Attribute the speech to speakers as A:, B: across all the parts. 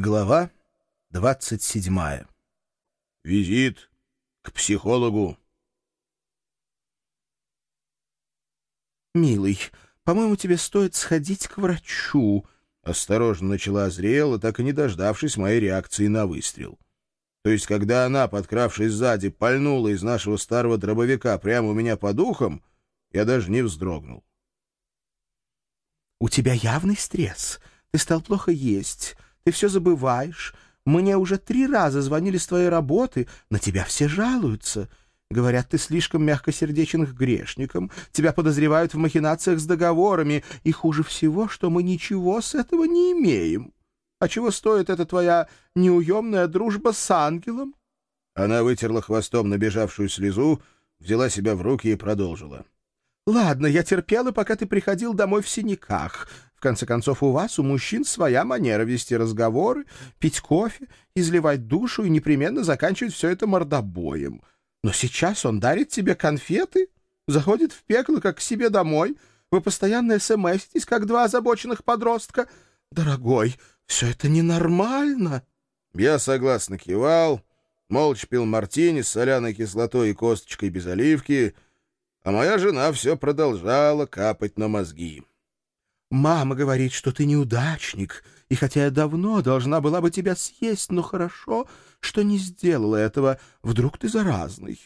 A: Глава двадцать седьмая.
B: Визит к психологу.
A: «Милый, по-моему, тебе стоит сходить к врачу», — осторожно начала Азриэла, так и не дождавшись моей реакции на выстрел. То есть, когда она, подкравшись сзади, пальнула из нашего старого дробовика прямо у меня по духам, я даже не вздрогнул. «У тебя явный стресс. Ты стал плохо есть». Ты все забываешь. Мне уже три раза звонили с твоей работы, на тебя все жалуются. Говорят, ты слишком мягкосердечен к грешникам, тебя подозревают в махинациях с договорами, и хуже всего, что мы ничего с этого не имеем. А чего стоит эта твоя неуемная дружба с ангелом?»
B: Она вытерла хвостом набежавшую слезу, взяла себя в руки и продолжила.
A: «Ладно, я терпела, пока ты приходил домой в синяках. В конце концов, у вас, у мужчин, своя манера вести разговоры, пить кофе, изливать душу и непременно заканчивать все это мордобоем. Но сейчас он дарит тебе конфеты, заходит в пекло, как к себе домой. Вы постоянно смситесь, как два озабоченных подростка. Дорогой, все это ненормально.
B: Я согласно кивал, молча пил мартини с соляной кислотой и косточкой без оливки, а моя жена все продолжала капать на мозги.
A: Мама говорит, что ты неудачник, и хотя я давно должна была бы тебя съесть, но хорошо, что не сделала этого. Вдруг ты заразный.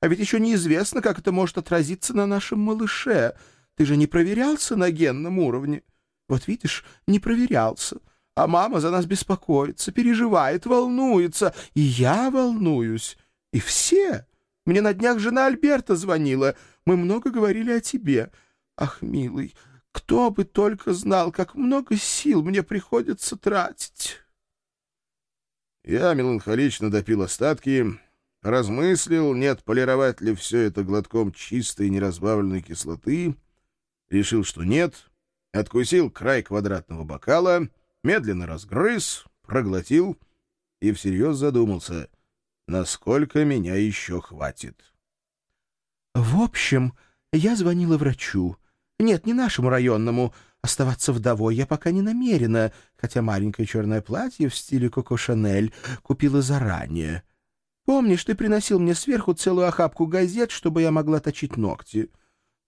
A: А ведь еще неизвестно, как это может отразиться на нашем малыше. Ты же не проверялся на генном уровне. Вот видишь, не проверялся. А мама за нас беспокоится, переживает, волнуется. И я волнуюсь. И все. Мне на днях жена Альберта звонила. Мы много говорили о тебе. Ах, милый, кто бы только знал, как много сил мне приходится тратить.
B: Я меланхолично допил остатки, размыслил, не отполировать ли все это глотком чистой неразбавленной кислоты, решил, что нет, откусил край квадратного бокала, медленно разгрыз, проглотил и всерьез задумался, насколько меня еще хватит.
A: — В общем, я звонила врачу. Нет, не нашему районному. Оставаться вдовой я пока не намерена, хотя маленькое черное платье в стиле Коко Шанель купила заранее. Помнишь, ты приносил мне сверху целую охапку газет, чтобы я могла точить ногти?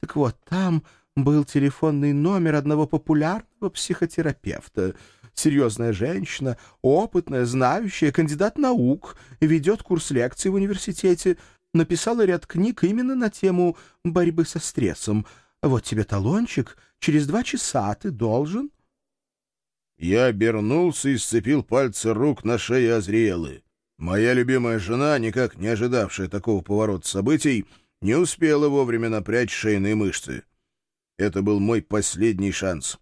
A: Так вот, там был телефонный номер одного популярного психотерапевта. Серьезная женщина, опытная, знающая, кандидат наук, ведет курс лекций в университете, написала ряд книг именно на тему борьбы со стрессом — вот тебе талончик. Через два часа ты должен...»
B: Я обернулся и сцепил пальцы рук на шее Азриэлы. Моя любимая жена, никак не ожидавшая такого поворота событий, не успела вовремя напрячь шейные мышцы. Это был мой последний шанс.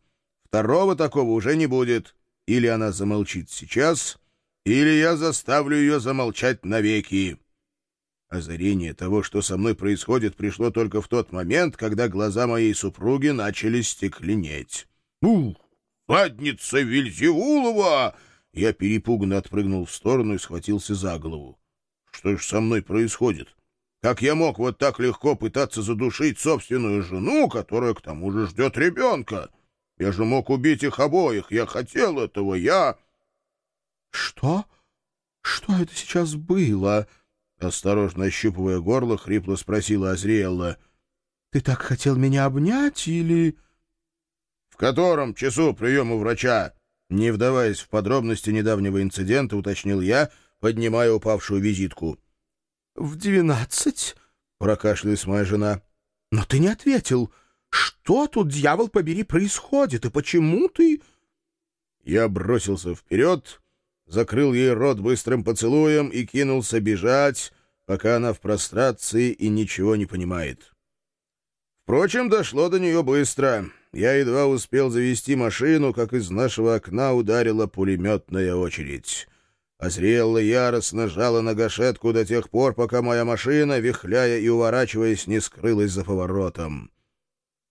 B: Второго такого уже не будет. Или она замолчит сейчас, или я заставлю ее замолчать навеки. Озарение того, что со мной происходит, пришло только в тот момент, когда глаза моей супруги начали стекленеть. «Ух, задница Вильзевулова!» Я перепуганно отпрыгнул в сторону и схватился за голову. «Что ж со мной происходит? Как я мог вот так легко пытаться задушить собственную жену, которая к тому же ждет ребенка? Я же мог убить их обоих. Я хотел этого, я...»
A: «Что? Что это сейчас было?»
B: Осторожно ощупывая горло, хрипло спросила Азриэлла.
A: — Ты так хотел меня обнять или...
B: — В котором часу приема врача? Не вдаваясь в подробности недавнего инцидента, уточнил я, поднимая упавшую визитку.
A: — В двенадцать?
B: — прокашлялась моя жена.
A: — Но ты не ответил. Что тут, дьявол побери, происходит, и почему ты...
B: Я бросился вперед закрыл ей рот быстрым поцелуем и кинулся бежать, пока она в прострации и ничего не понимает. Впрочем, дошло до нее быстро. Я едва успел завести машину, как из нашего окна ударила пулеметная очередь. Азриэлла яростно жала на гашетку до тех пор, пока моя машина, вихляя и уворачиваясь, не скрылась за поворотом.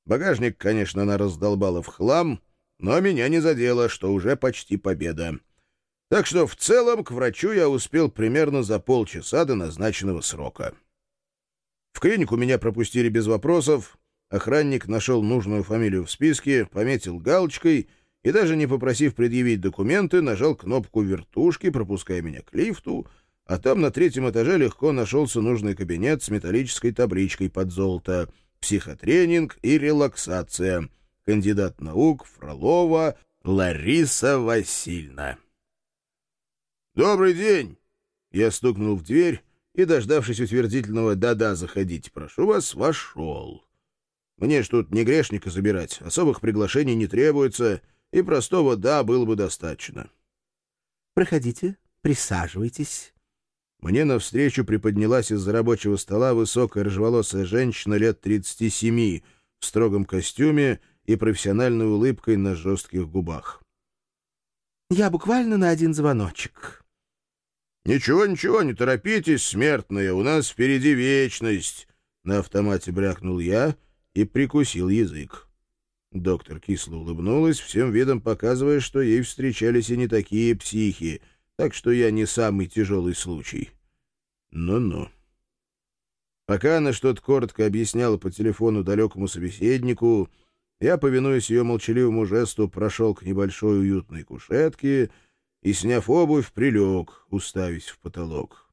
B: Багажник, конечно, она раздолбала в хлам, но меня не задело, что уже почти победа. Так что в целом к врачу я успел примерно за полчаса до назначенного срока. В клинику меня пропустили без вопросов, охранник нашел нужную фамилию в списке, пометил галочкой и даже не попросив предъявить документы, нажал кнопку вертушки, пропуская меня к лифту, а там на третьем этаже легко нашелся нужный кабинет с металлической табличкой под золото «Психотренинг и релаксация», кандидат наук Фролова Лариса Васильевна. «Добрый день!» Я стукнул в дверь и, дождавшись утвердительного «да-да, заходите, прошу вас», вошел. Мне ж тут не грешника забирать, особых приглашений не требуется, и простого «да» было бы достаточно.
A: «Проходите, присаживайтесь».
B: Мне навстречу приподнялась из-за рабочего стола высокая рыжеволосая женщина лет 37 в строгом костюме и профессиональной улыбкой на жестких губах.
A: «Я буквально на один звоночек».
B: «Ничего, ничего, не торопитесь, смертные, у нас впереди вечность!» На автомате брякнул я и прикусил язык. Доктор кисло улыбнулась, всем видом показывая, что ей встречались и не такие психи, так что я не самый тяжелый случай. Ну-ну. Пока она что-то коротко объясняла по телефону далекому собеседнику, я, повинуясь ее молчаливому жесту, прошел к небольшой уютной кушетке — и, сняв обувь, прилег, уставясь в потолок.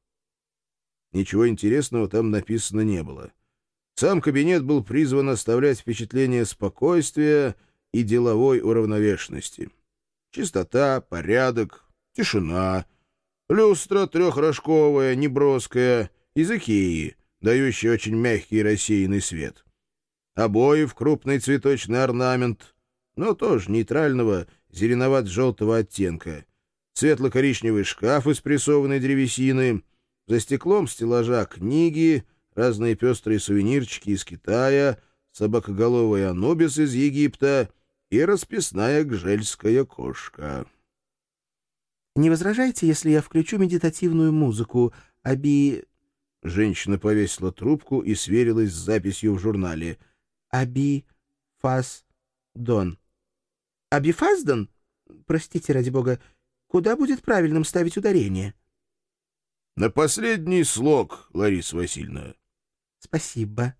B: Ничего интересного там написано не было. Сам кабинет был призван оставлять впечатление спокойствия и деловой уравновешенности. Чистота, порядок, тишина, люстра трехрожковая, неброская, из Икеи, дающая очень мягкий рассеянный свет. Обои в крупный цветочный орнамент, но тоже нейтрального, зеленовато-желтого оттенка — светло-коричневый шкаф из прессованной древесины, за стеклом стеллажа книги, разные пестрые сувенирчики из Китая, собакоголовый анубис из Египта и расписная гжельская кошка.
A: «Не возражайте, если я включу медитативную музыку, Аби...»
B: Женщина повесила трубку и сверилась с записью в журнале.
A: «Аби... Фас... Дон...» «Аби Фаздон? Простите, ради бога, Куда будет правильным ставить ударение?
B: — На последний слог, Лариса Васильевна.
A: — Спасибо.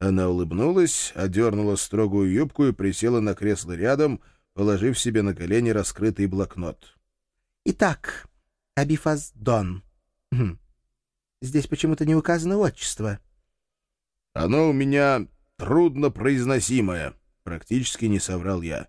B: Она улыбнулась, одернула строгую юбку и присела на кресло рядом, положив себе на колени раскрытый блокнот.
A: — Итак, Абифаз Дон. Хм. Здесь почему-то не указано отчество.
B: — Оно у меня труднопроизносимое, — практически не соврал я.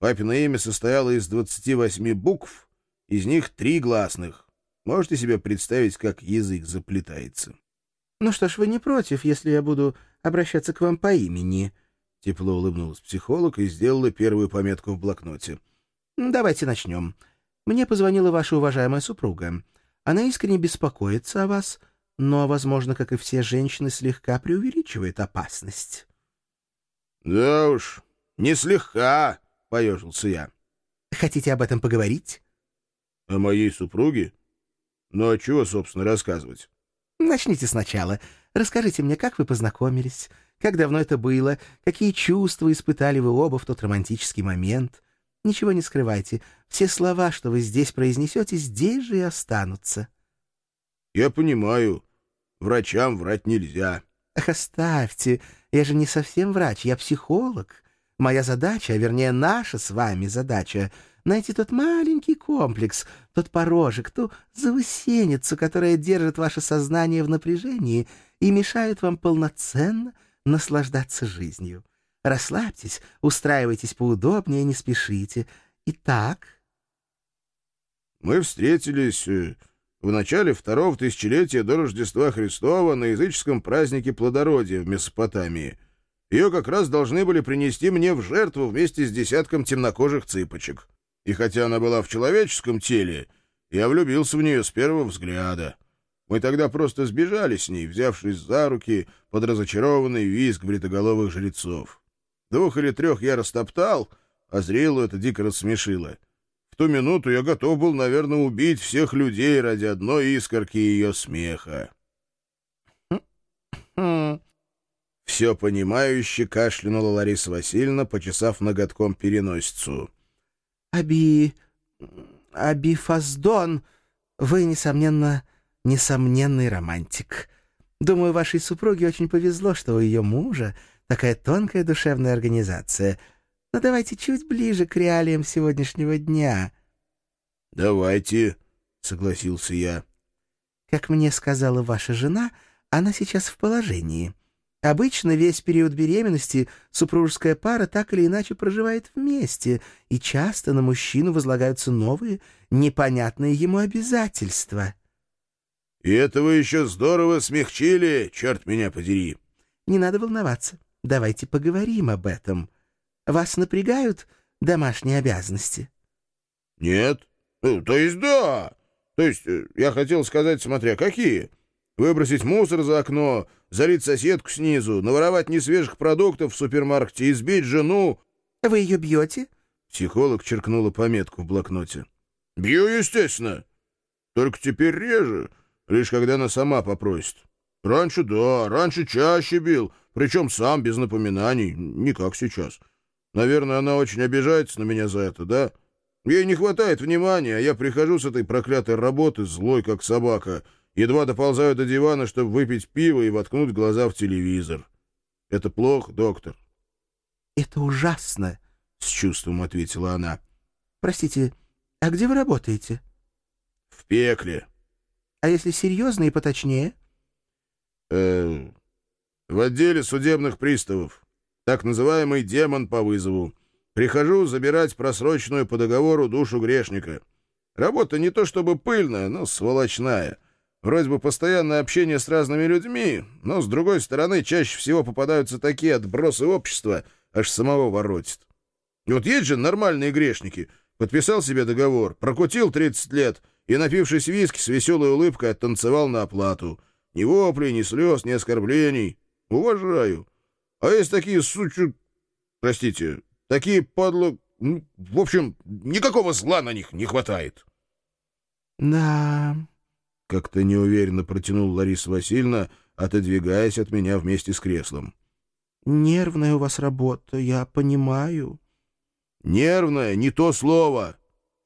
B: Папино имя состояло из двадцати восьми букв — из них три гласных. Можете себе представить, как язык заплетается?
A: — Ну что ж, вы не против, если я буду обращаться к вам по имени?
B: Тепло улыбнулась психолог и сделала первую пометку в блокноте.
A: — Давайте начнем. Мне позвонила ваша уважаемая супруга. Она искренне беспокоится о вас, но, возможно, как и все женщины, слегка преувеличивает опасность.
B: — Да уж, не слегка, — поежился я.
A: — Хотите об этом поговорить?
B: О моей супруге? Ну, а чего, собственно, рассказывать?
A: Начните сначала. Расскажите мне, как вы познакомились, как давно это было, какие чувства испытали вы оба в тот романтический момент. Ничего не скрывайте. Все слова, что вы здесь произнесете, здесь же и останутся.
B: Я понимаю. Врачам врать нельзя.
A: Ах, оставьте. Я же не совсем врач, я психолог. Моя задача, а вернее наша с вами задача — найти тот маленький комплекс, тот порожек, ту заусеницу, которая держит ваше сознание в напряжении и мешает вам полноценно наслаждаться жизнью. Расслабьтесь, устраивайтесь поудобнее, не спешите. Итак...
B: Мы встретились э, в начале второго тысячелетия до Рождества Христова на языческом празднике плодородия в Месопотамии. Ее как раз должны были принести мне в жертву вместе с десятком темнокожих цыпочек. И хотя она была в человеческом теле, я влюбился в нее с первого взгляда. Мы тогда просто сбежали с ней, взявшись за руки под разочарованный визг бритоголовых жрецов. Двух или трех я растоптал, а зрелу это дико рассмешило. В ту минуту я готов был, наверное, убить всех людей ради одной искорки ее смеха. Все понимающе кашлянула Лариса Васильевна, почесав ноготком переносицу.
A: Аби... Аби Фаздон, вы, несомненно, несомненный романтик. Думаю, вашей супруге очень повезло, что у ее мужа такая тонкая душевная организация. Но давайте чуть ближе к реалиям сегодняшнего дня».
B: «Давайте», — согласился я.
A: «Как мне сказала ваша жена, она сейчас в положении. Обычно весь период беременности супружеская пара так или иначе проживает вместе, и часто на мужчину возлагаются новые, непонятные ему обязательства».
B: «И это вы еще здорово смягчили, черт меня подери!»
A: «Не надо волноваться. Давайте поговорим об этом. Вас напрягают домашние обязанности?»
B: «Нет. Ну, то есть да. То есть э, я хотел сказать, смотря какие. Выбросить мусор за окно, залить соседку снизу, наворовать несвежих продуктов в супермаркете, избить жену...»
A: «Вы ее бьете?»
B: Психолог черкнула пометку в блокноте. «Бью, естественно. Только теперь реже, лишь когда она сама попросит. Раньше да, раньше чаще бил, причем сам, без напоминаний, не как сейчас. Наверное, она очень обижается на меня за это, да? Ей не хватает внимания, а я прихожу с этой проклятой работы, злой как собака, едва доползаю до дивана, чтобы выпить пиво и воткнуть глаза в телевизор. Это плохо, доктор?
A: — Это ужасно, — с чувством ответила она. — Простите, а где вы работаете?
B: — В пекле.
A: — А если серьезно и поточнее?
B: — Э, в отделе судебных приставов. Так называемый демон по вызову. Прихожу забирать просроченную по договору душу грешника. Работа не то чтобы пыльная, но сволочная. Вроде бы постоянное общение с разными людьми, но, с другой стороны, чаще всего попадаются такие отбросы общества, аж самого воротит. И вот есть же нормальные грешники. Подписал себе договор, прокутил 30 лет и, напившись виски, с веселой улыбкой оттанцевал на оплату. Ни воплей, ни слез, ни оскорблений. Уважаю. А есть такие сучу... Простите, Такие подло... Ну, в общем, никакого зла на них не хватает.
A: — Да...
B: — как-то неуверенно протянул Лариса Васильевна, отодвигаясь от меня вместе с креслом.
A: — Нервная у вас работа, я понимаю.
B: — Нервная — не то слово.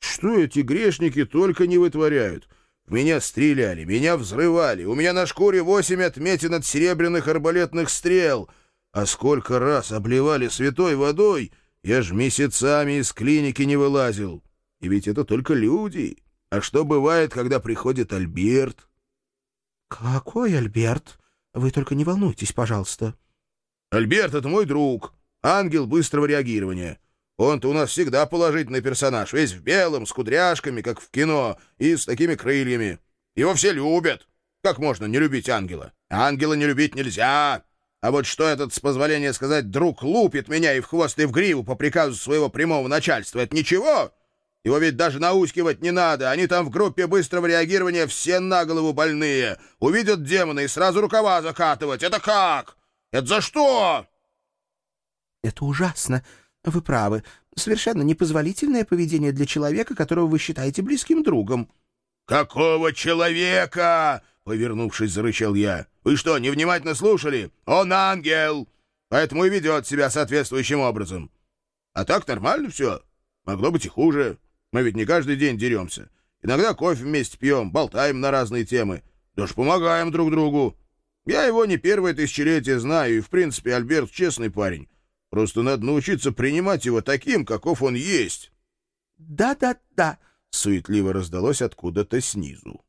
B: Что эти грешники только не вытворяют? В меня стреляли, меня взрывали, у меня на шкуре восемь отметин от серебряных арбалетных стрел. А сколько раз обливали святой водой — я ж месяцами из клиники не вылазил. И ведь это только люди. А что бывает, когда приходит Альберт?
A: — Какой Альберт? Вы только не волнуйтесь, пожалуйста.
B: — Альберт — это мой друг, ангел быстрого реагирования. Он-то у нас всегда положительный персонаж, весь в белом, с кудряшками, как в кино, и с такими крыльями. Его все любят. Как можно не любить ангела? Ангела не любить нельзя. А вот что этот, с позволения сказать, друг лупит меня и в хвост, и в гриву по приказу своего прямого начальства, это ничего? Его ведь даже наускивать не надо. Они там в группе быстрого реагирования все на голову больные. Увидят демона и сразу рукава закатывать. Это как? Это за что?
A: Это ужасно. Вы правы. Совершенно непозволительное поведение для человека, которого вы считаете близким другом.
B: Какого человека? Повернувшись, зарычал я. «Вы что, невнимательно слушали? Он ангел! Поэтому и ведет себя соответствующим образом. А так нормально все. Могло быть и хуже. Мы ведь не каждый день деремся. Иногда кофе вместе пьем, болтаем на разные темы. Даже помогаем друг другу. Я его не первое тысячелетие знаю, и, в принципе, Альберт честный парень. Просто надо научиться принимать его таким, каков он есть».
A: «Да-да-да», —
B: суетливо раздалось откуда-то снизу.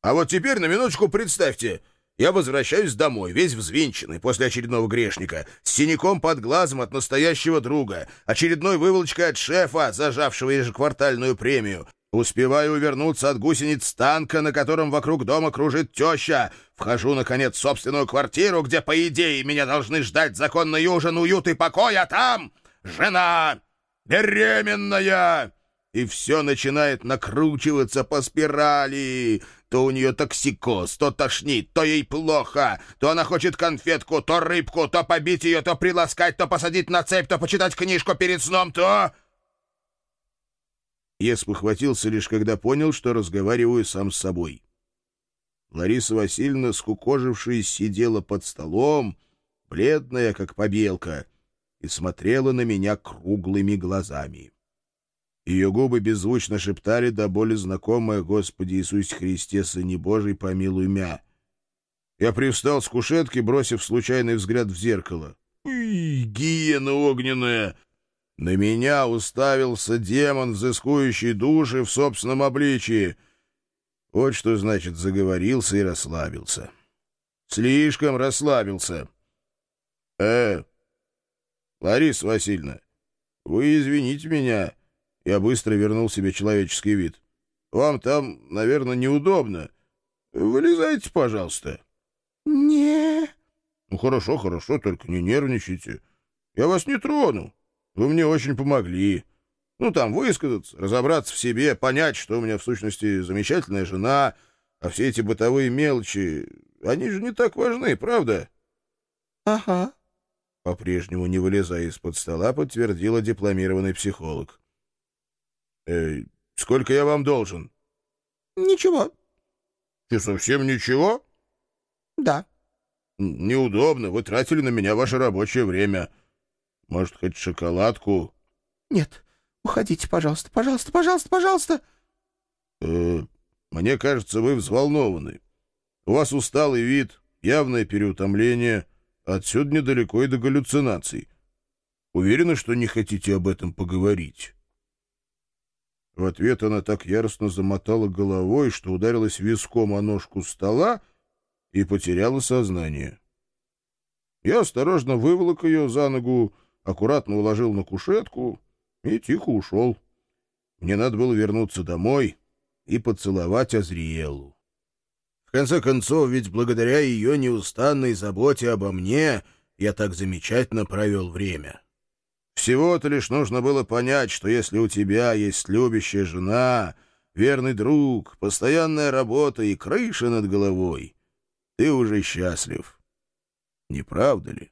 B: А вот теперь на минуточку представьте, я возвращаюсь домой, весь взвинченный после очередного грешника, с синяком под глазом от настоящего друга, очередной выволочкой от шефа, зажавшего ежеквартальную премию. Успеваю увернуться от гусениц танка, на котором вокруг дома кружит теща. Вхожу, наконец, в собственную квартиру, где, по идее, меня должны ждать законный ужин, уют и покой, а там жена беременная и все начинает накручиваться по спирали. То у нее токсикоз, то тошнит, то ей плохо, то она хочет конфетку, то рыбку, то побить ее, то приласкать, то посадить на цепь, то почитать книжку перед сном, то... Я спохватился лишь когда понял, что разговариваю сам с собой. Лариса Васильевна, скукожившись, сидела под столом, бледная, как побелка, и смотрела на меня круглыми глазами. Ее губы беззвучно шептали до боли знакомое «Господи Иисусе Христе, Сыне Божий, помилуй мя». Я привстал с кушетки, бросив случайный взгляд в зеркало. «Ой, гиена огненная!» На меня уставился демон, взыскующий души в собственном обличии. Вот что значит заговорился и расслабился. Слишком расслабился. «Э, Лариса Васильевна, вы извините меня». Я быстро вернул себе человеческий вид. «Вам там, наверное, неудобно. Вылезайте, пожалуйста».
A: «Не...»
B: «Ну, хорошо, хорошо, только не нервничайте. Я вас не трону. Вы мне очень помогли. Ну, там, высказаться, разобраться в себе, понять, что у меня, в сущности, замечательная жена, а все эти бытовые мелочи, они же не так важны, правда?»
A: «Ага», —
B: по-прежнему не вылезая из-под стола, подтвердила дипломированный психолог. «Э, «Сколько я вам должен?»
A: «Ничего».
B: «Что, совсем ничего?»
A: «Да».
B: «Неудобно. Вы тратили на меня ваше рабочее время. Может, хоть шоколадку?»
A: «Нет. Уходите, пожалуйста, пожалуйста, пожалуйста, пожалуйста».
B: «Э, «Мне кажется, вы взволнованы. У вас усталый вид, явное переутомление. Отсюда недалеко и до галлюцинаций. Уверены, что не хотите об этом поговорить?» В ответ она так яростно замотала головой, что ударилась виском о ножку стола и потеряла сознание. Я осторожно выволок ее за ногу, аккуратно уложил на кушетку и тихо ушел. Мне надо было вернуться домой и поцеловать Азриэлу. В конце концов, ведь благодаря ее неустанной заботе обо мне я так замечательно провел время. Всего-то лишь нужно было понять, что если у тебя есть любящая жена, верный друг, постоянная работа и крыша над головой, ты уже счастлив. Не правда ли?